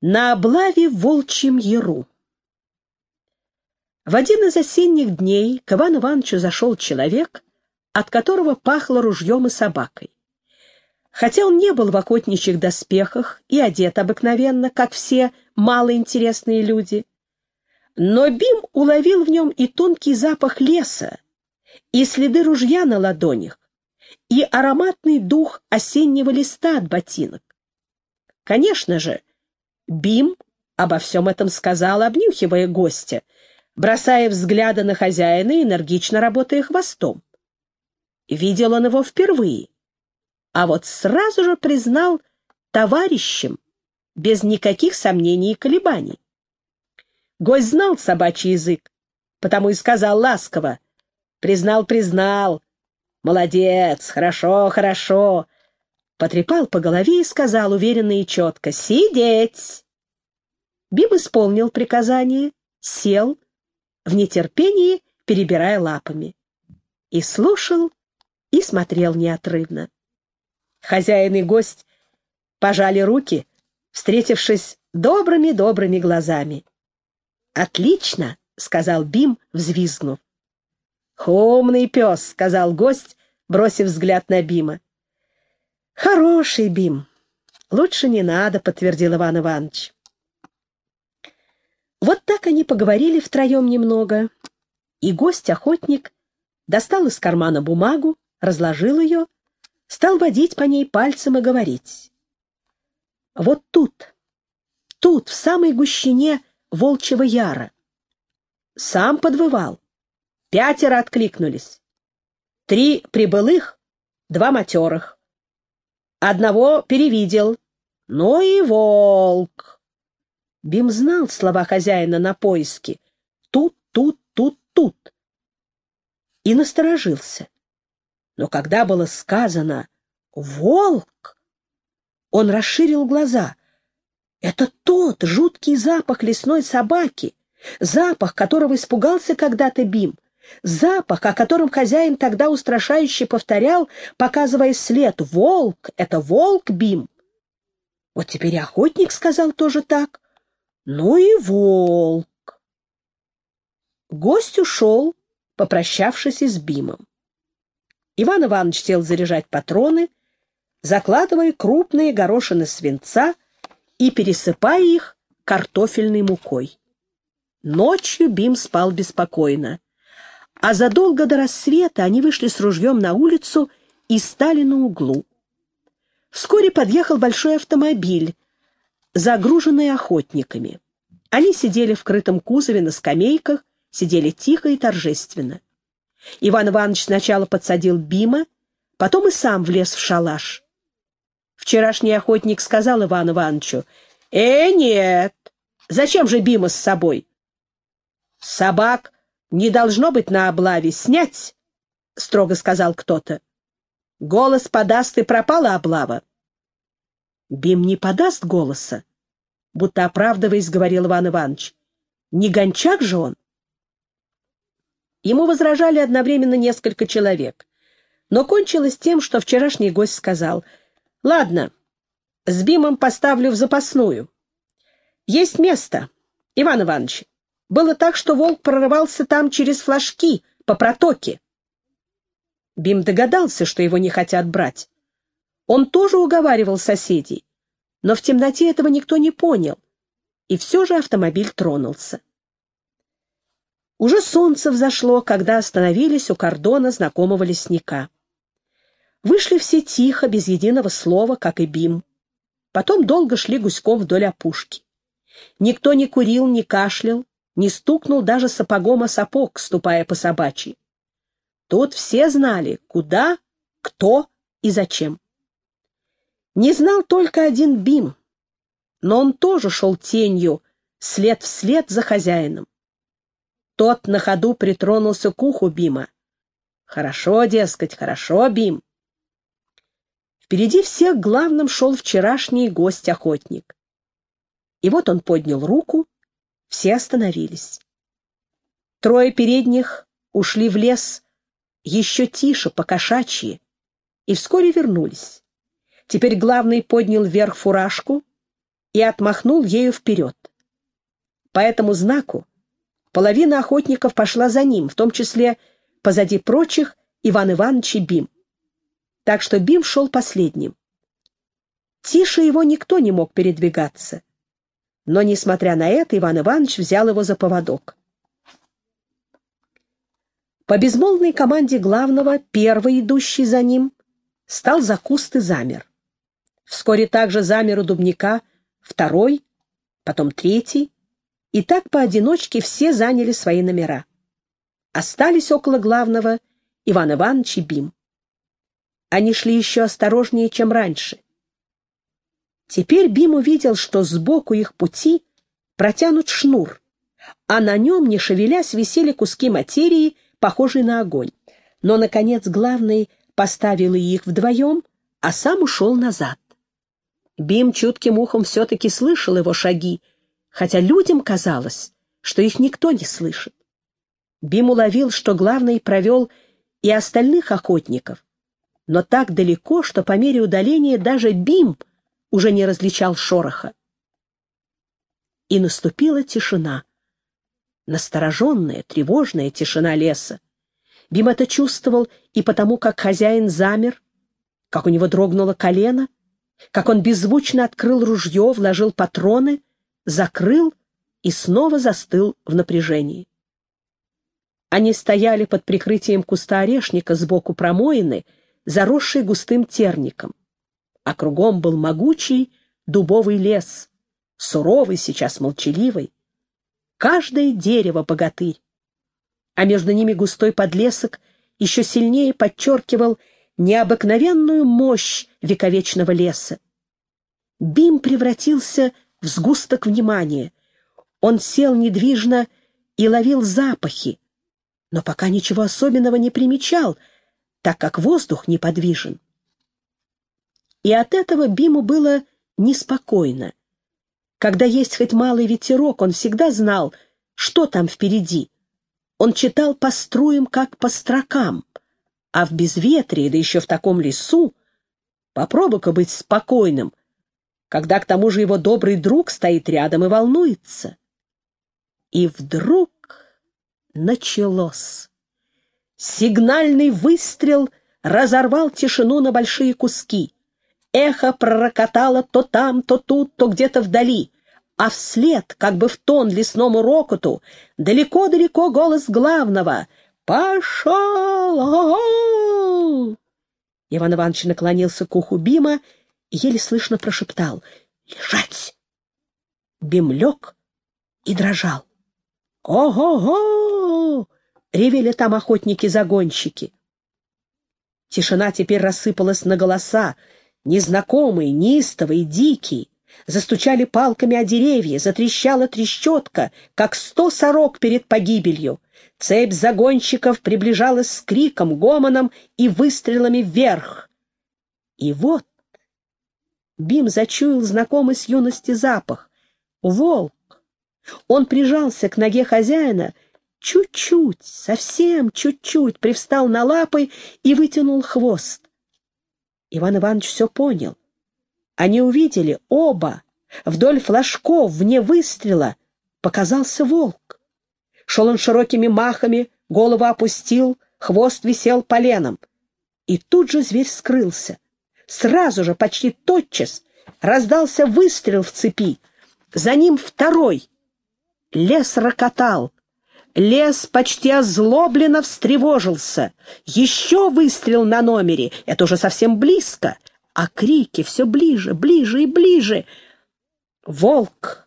На облаве в Волчьем Яру. В один из осенних дней к Ивану Ивановичу зашел человек, от которого пахло ружьем и собакой. Хотя он не был в охотничьих доспехах и одет обыкновенно, как все малоинтересные люди, но Бим уловил в нем и тонкий запах леса, и следы ружья на ладонях, и ароматный дух осеннего листа от ботинок. Конечно же, Бим обо всем этом сказал, обнюхивая гостя, бросая взгляды на хозяина и энергично работая хвостом. Видел он его впервые, а вот сразу же признал товарищем, без никаких сомнений и колебаний. Гость знал собачий язык, потому и сказал ласково. Признал, признал. Молодец, хорошо, хорошо потрепал по голове и сказал уверенно и четко «Сидеть!». Бим исполнил приказание, сел, в нетерпении перебирая лапами. И слушал, и смотрел неотрывно. Хозяин и гость пожали руки, встретившись добрыми-добрыми глазами. «Отлично!» — сказал Бим, взвизгнув. «Умный пес!» — сказал гость, бросив взгляд на Бима. «Хороший Бим. Лучше не надо», — подтвердил Иван Иванович. Вот так они поговорили втроем немного, и гость-охотник достал из кармана бумагу, разложил ее, стал водить по ней пальцем и говорить. «Вот тут, тут, в самой гущине волчьего яра. Сам подвывал. Пятеро откликнулись. Три прибылых, два матерых. Одного перевидел. Ну и волк. Бим знал слова хозяина на поиски. Тут, тут, тут, тут. И насторожился. Но когда было сказано «волк», он расширил глаза. Это тот жуткий запах лесной собаки, запах, которого испугался когда-то Бим — Запах, о котором хозяин тогда устрашающе повторял, показывая след «Волк! Это волк, Бим!» Вот теперь и охотник сказал тоже так. «Ну и волк!» Гость ушел, попрощавшись с Бимом. Иван Иванович сел заряжать патроны, закладывая крупные горошины свинца и пересыпая их картофельной мукой. Ночью Бим спал беспокойно а задолго до рассвета они вышли с ружьем на улицу и стали на углу. Вскоре подъехал большой автомобиль, загруженный охотниками. Они сидели в крытом кузове на скамейках, сидели тихо и торжественно. Иван Иванович сначала подсадил Бима, потом и сам влез в шалаш. Вчерашний охотник сказал Ивану Ивановичу, «Э, нет! Зачем же Бима с собой?» «Собак не должно быть на облаве. Снять!» — строго сказал кто-то. «Голос подаст, и пропала облава». «Бим не подаст голоса», — будто оправдываясь, говорил Иван Иванович. «Не гончак же он?» Ему возражали одновременно несколько человек. Но кончилось тем, что вчерашний гость сказал, «Ладно, с Бимом поставлю в запасную. Есть место, Иван Иванович, было так, что волк прорывался там через флажки, по протоке. Бим догадался, что его не хотят брать. Он тоже уговаривал соседей, но в темноте этого никто не понял, и все же автомобиль тронулся. Уже солнце взошло, когда остановились у кордона знакомого лесника. Вышли все тихо, без единого слова, как и Бим. Потом долго шли гуськом вдоль опушки. Никто не курил, не кашлял, не стукнул даже сапогом о сапог, ступая по собачьи. Тут все знали, куда, кто и зачем. Не знал только один Бим, но он тоже шел тенью, след вслед за хозяином. Тот на ходу притронулся к уху Бима. «Хорошо, дескать, хорошо, Бим». Впереди всех главным шел вчерашний гость-охотник. И вот он поднял руку, все остановились. Трое передних ушли в лес еще тише, по и вскоре вернулись. Теперь главный поднял вверх фуражку, и отмахнул ею вперед. По этому знаку половина охотников пошла за ним, в том числе позади прочих Иван Иванович и Бим. Так что Бим шел последним. Тише его никто не мог передвигаться. Но, несмотря на это, Иван Иванович взял его за поводок. По безмолвной команде главного, первый, идущий за ним, стал за куст и замер. Вскоре также замер у дубника второй, потом третий, и так поодиночке все заняли свои номера. Остались около главного Иван Иванович и Бим. Они шли еще осторожнее, чем раньше. Теперь Бим увидел, что сбоку их пути протянут шнур, а на нем, не шевелясь, висели куски материи, похожие на огонь. Но, наконец, главный поставил их вдвоем, а сам ушел назад. Бим чутким ухом все-таки слышал его шаги, хотя людям казалось, что их никто не слышит. Бим уловил, что главный провел и остальных охотников, но так далеко, что по мере удаления даже Бим уже не различал шороха. И наступила тишина. Настороженная, тревожная тишина леса. Бим это чувствовал и потому, как хозяин замер, как у него дрогнуло колено, как он беззвучно открыл ружье, вложил патроны, закрыл и снова застыл в напряжении. Они стояли под прикрытием куста орешника сбоку промоины, заросшей густым терником а кругом был могучий дубовый лес, суровый, сейчас молчаливый. Каждое дерево богатырь, а между ними густой подлесок еще сильнее подчеркивал необыкновенную мощь вековечного леса. Бим превратился в сгусток внимания. Он сел недвижно и ловил запахи, но пока ничего особенного не примечал, так как воздух неподвижен и от этого Биму было неспокойно. Когда есть хоть малый ветерок, он всегда знал, что там впереди. Он читал по струям, как по строкам, а в безветрии, да еще в таком лесу, попробуй-ка быть спокойным, когда к тому же его добрый друг стоит рядом и волнуется. И вдруг началось. Сигнальный выстрел разорвал тишину на большие куски. Эхо пророкотало то там, то тут, то где-то вдали, а вслед, как бы в тон лесному рокоту, далеко-далеко голос главного «Пошел!» Иван Иванович наклонился к уху Бима и еле слышно прошептал «Лежать!» Бим лег и дрожал. «Ого-го!» — ревели там охотники-загонщики. Тишина теперь рассыпалась на голоса, незнакомый, неистовый, дикий. Застучали палками о деревья, затрещала трещотка, как сто сорок перед погибелью. Цепь загонщиков приближалась с криком, гомоном и выстрелами вверх. И вот Бим зачуял знакомый с юности запах. Волк. Он прижался к ноге хозяина, чуть-чуть, совсем чуть-чуть, привстал на лапы и вытянул хвост. Иван Иванович все понял. Они увидели оба. Вдоль флажков, вне выстрела, показался волк. Шел он широкими махами, голову опустил, хвост висел поленом. И тут же зверь скрылся. Сразу же, почти тотчас, раздался выстрел в цепи. За ним второй. Лес рокотал. Лес почти озлобленно встревожился. Еще выстрел на номере, это уже совсем близко, а крики все ближе, ближе и ближе. Волк,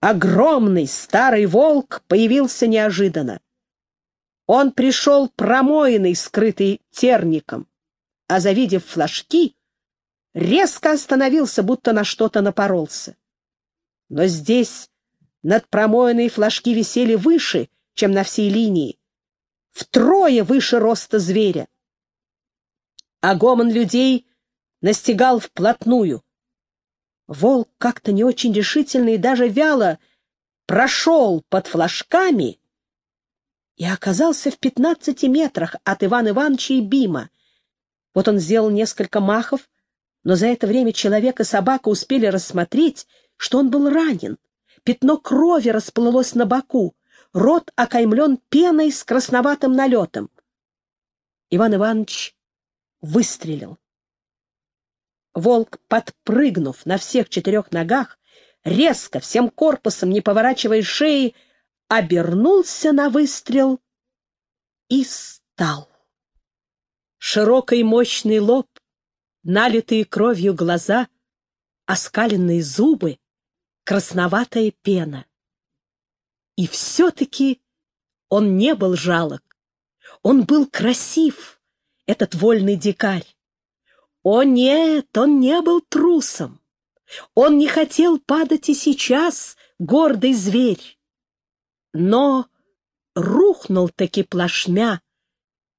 огромный старый волк, появился неожиданно. Он пришел промоенный, скрытый терником, а, завидев флажки, резко остановился, будто на что-то напоролся. Но здесь над промоенной флажки висели выше — чем на всей линии, втрое выше роста зверя. А гомон людей настигал вплотную. Волк как-то не очень решительно и даже вяло прошел под флажками и оказался в пятнадцати метрах от Ивана Ивановича и Бима. Вот он сделал несколько махов, но за это время человек и собака успели рассмотреть, что он был ранен. Пятно крови расплылось на боку, рот окаймлен пеной с красноватым налетом. Иван Иванович выстрелил. Волк, подпрыгнув на всех четырех ногах, резко, всем корпусом, не поворачивая шеи, обернулся на выстрел и стал. Широкий мощный лоб, налитые кровью глаза, оскаленные зубы, красноватая пена. И все-таки он не был жалок. Он был красив, этот вольный дикарь. О нет, он не был трусом. Он не хотел падать и сейчас, гордый зверь. Но рухнул таки плашмя,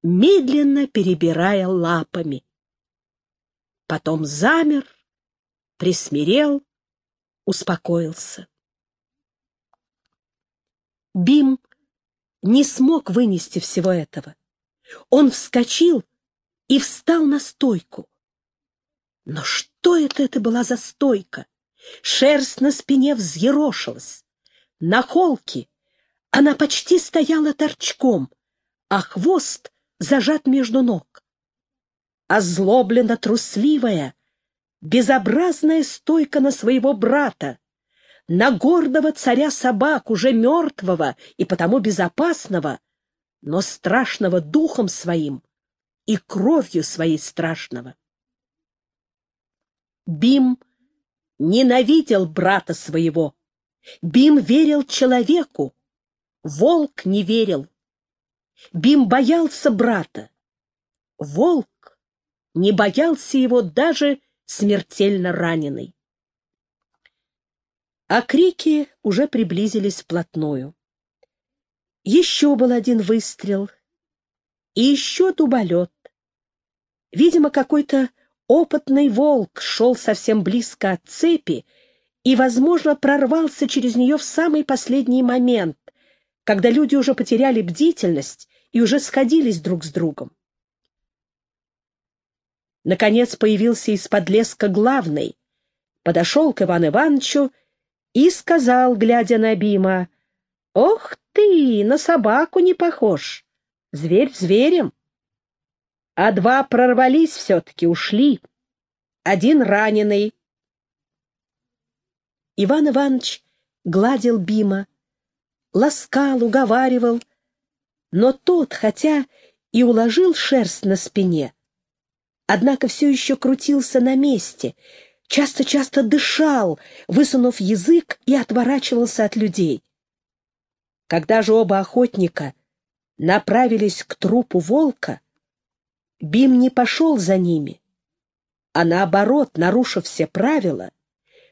медленно перебирая лапами. Потом замер, присмирел, успокоился. Бим не смог вынести всего этого. Он вскочил и встал на стойку. Но что это это была за стойка? Шерсть на спине взъерошилась. На холке она почти стояла торчком, а хвост зажат между ног. Озлобленно трусливая, безобразная стойка на своего брата, на гордого царя собак, уже мертвого и потому безопасного, но страшного духом своим и кровью своей страшного. Бим ненавидел брата своего. Бим верил человеку. Волк не верил. Бим боялся брата. Волк не боялся его даже смертельно раненый. А крики уже приблизились вплотную. Еще был один выстрел, и еще дуболет. Видимо, какой-то опытный волк шел совсем близко от цепи и, возможно, прорвался через нее в самый последний момент, когда люди уже потеряли бдительность и уже сходились друг с другом. Наконец появился из-под леска главный, подошел к Ивану Ивановичу и сказал, глядя на Бима, «Ох ты, на собаку не похож, зверь зверем» а два прорвались все-таки, ушли. Один раненый. Иван Иванович гладил Бима, ласкал, уговаривал, но тот, хотя и уложил шерсть на спине, однако все еще крутился на месте, часто-часто дышал, высунув язык и отворачивался от людей. Когда же оба охотника направились к трупу волка, Бим не пошел за ними, а наоборот, нарушив все правила,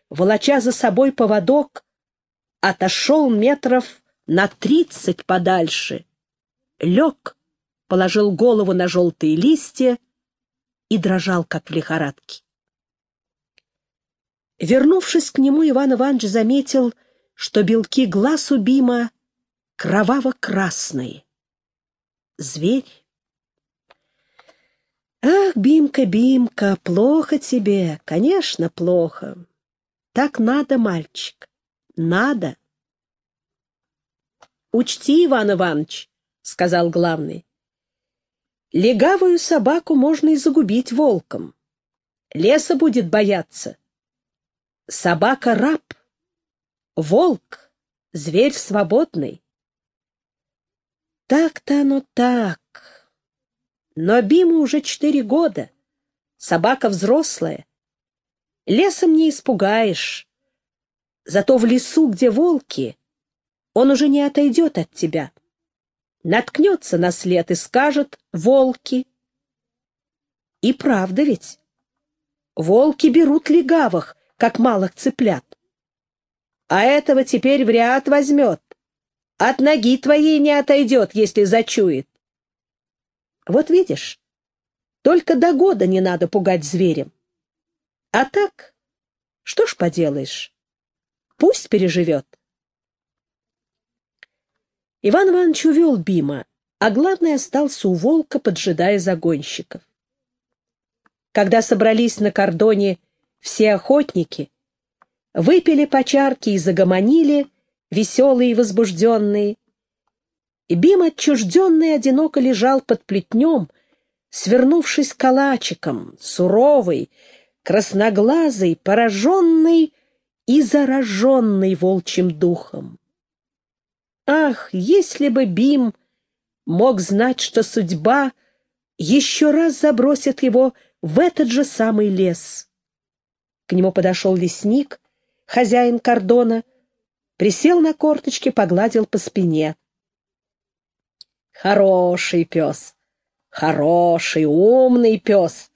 волоча за собой поводок, отошел метров на тридцать подальше, лег, положил голову на желтые листья и дрожал, как в лихорадке. Вернувшись к нему, Иван Иванович заметил, что белки глаз у Бима кроваво-красные. Зверь «Ах, Бимка, Бимка, плохо тебе, конечно, плохо. Так надо, мальчик, надо». «Учти, Иван Иванович», — сказал главный, — «легавую собаку можно и загубить волком. Леса будет бояться. Собака — раб, волк — зверь свободный». «Так-то оно так», но Биму уже четыре года. Собака взрослая. Лесом не испугаешь. Зато в лесу, где волки, он уже не отойдет от тебя. Наткнется на след и скажет «волки». И правда ведь. Волки берут легавых, как малых цыплят. А этого теперь вряд возьмет. От ноги твоей не отойдет, если зачует. Вот видишь, только до года не надо пугать зверем. А так, что ж поделаешь, пусть переживет. Иван Иванович увел Бима, а главное остался у волка, поджидая загонщиков. Когда собрались на кордоне все охотники, выпили по чарке и загомонили, веселые и возбужденные. Бим отчужденный одиноко лежал под плетнем, свернувшись калачиком, суровый, красноглазый, пораженный и зараженный волчьим духом. Ах, если бы Бим мог знать, что судьба еще раз забросит его в этот же самый лес. К нему подошел лесник, хозяин кордона, присел на корточки, погладил по спине. Хороший пес, хороший, умный пес.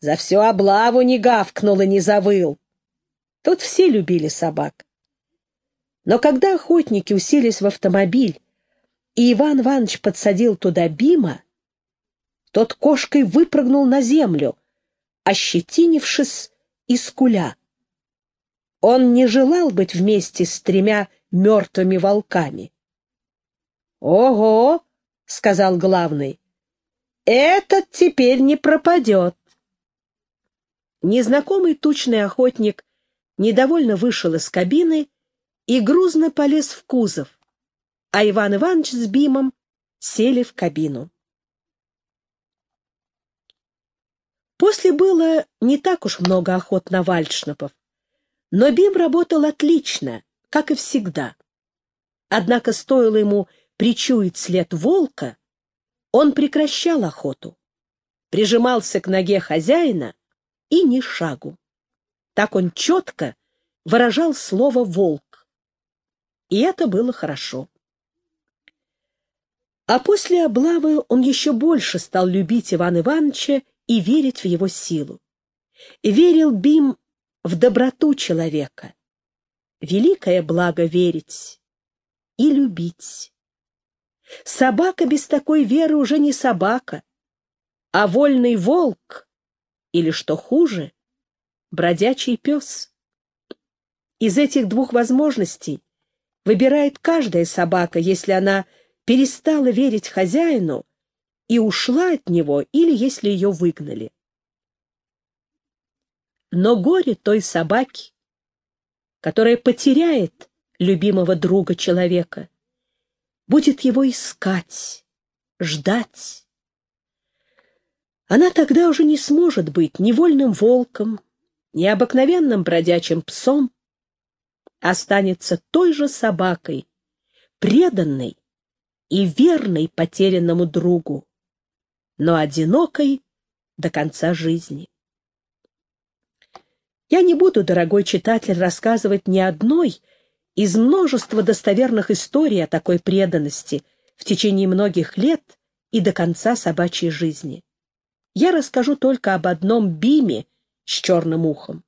За всю облаву не гавкнул и не завыл. Тут все любили собак. Но когда охотники уселись в автомобиль, и Иван Иванович подсадил туда Бима, тот кошкой выпрыгнул на землю, ощетинившись и скуля. Он не желал быть вместе с тремя мертвыми волками. «Ого!» — сказал главный. «Этот теперь не пропадет». Незнакомый тучный охотник недовольно вышел из кабины и грузно полез в кузов, а Иван Иванович с Бимом сели в кабину. После было не так уж много охот на вальшнапов, но Бим работал отлично, как и всегда. Однако стоило ему причуять след волка, он прекращал охоту, прижимался к ноге хозяина и ни шагу. Так он четко выражал слово «волк». И это было хорошо. А после облавы он еще больше стал любить Ивана Ивановича и верить в его силу. Верил Бим в доброту человека. Великое благо верить и любить. Собака без такой веры уже не собака, а вольный волк, или, что хуже, бродячий пес. Из этих двух возможностей выбирает каждая собака, если она перестала верить хозяину и ушла от него, или если ее выгнали. Но горе той собаки, которая потеряет любимого друга человека, будет его искать, ждать. Она тогда уже не сможет быть ни вольным волком, ни обыкновенным бродячим псом, останется той же собакой, преданной и верной потерянному другу, но одинокой до конца жизни. Я не буду, дорогой читатель, рассказывать ни одной из множества достоверных историй о такой преданности в течение многих лет и до конца собачьей жизни. Я расскажу только об одном Биме с черным ухом.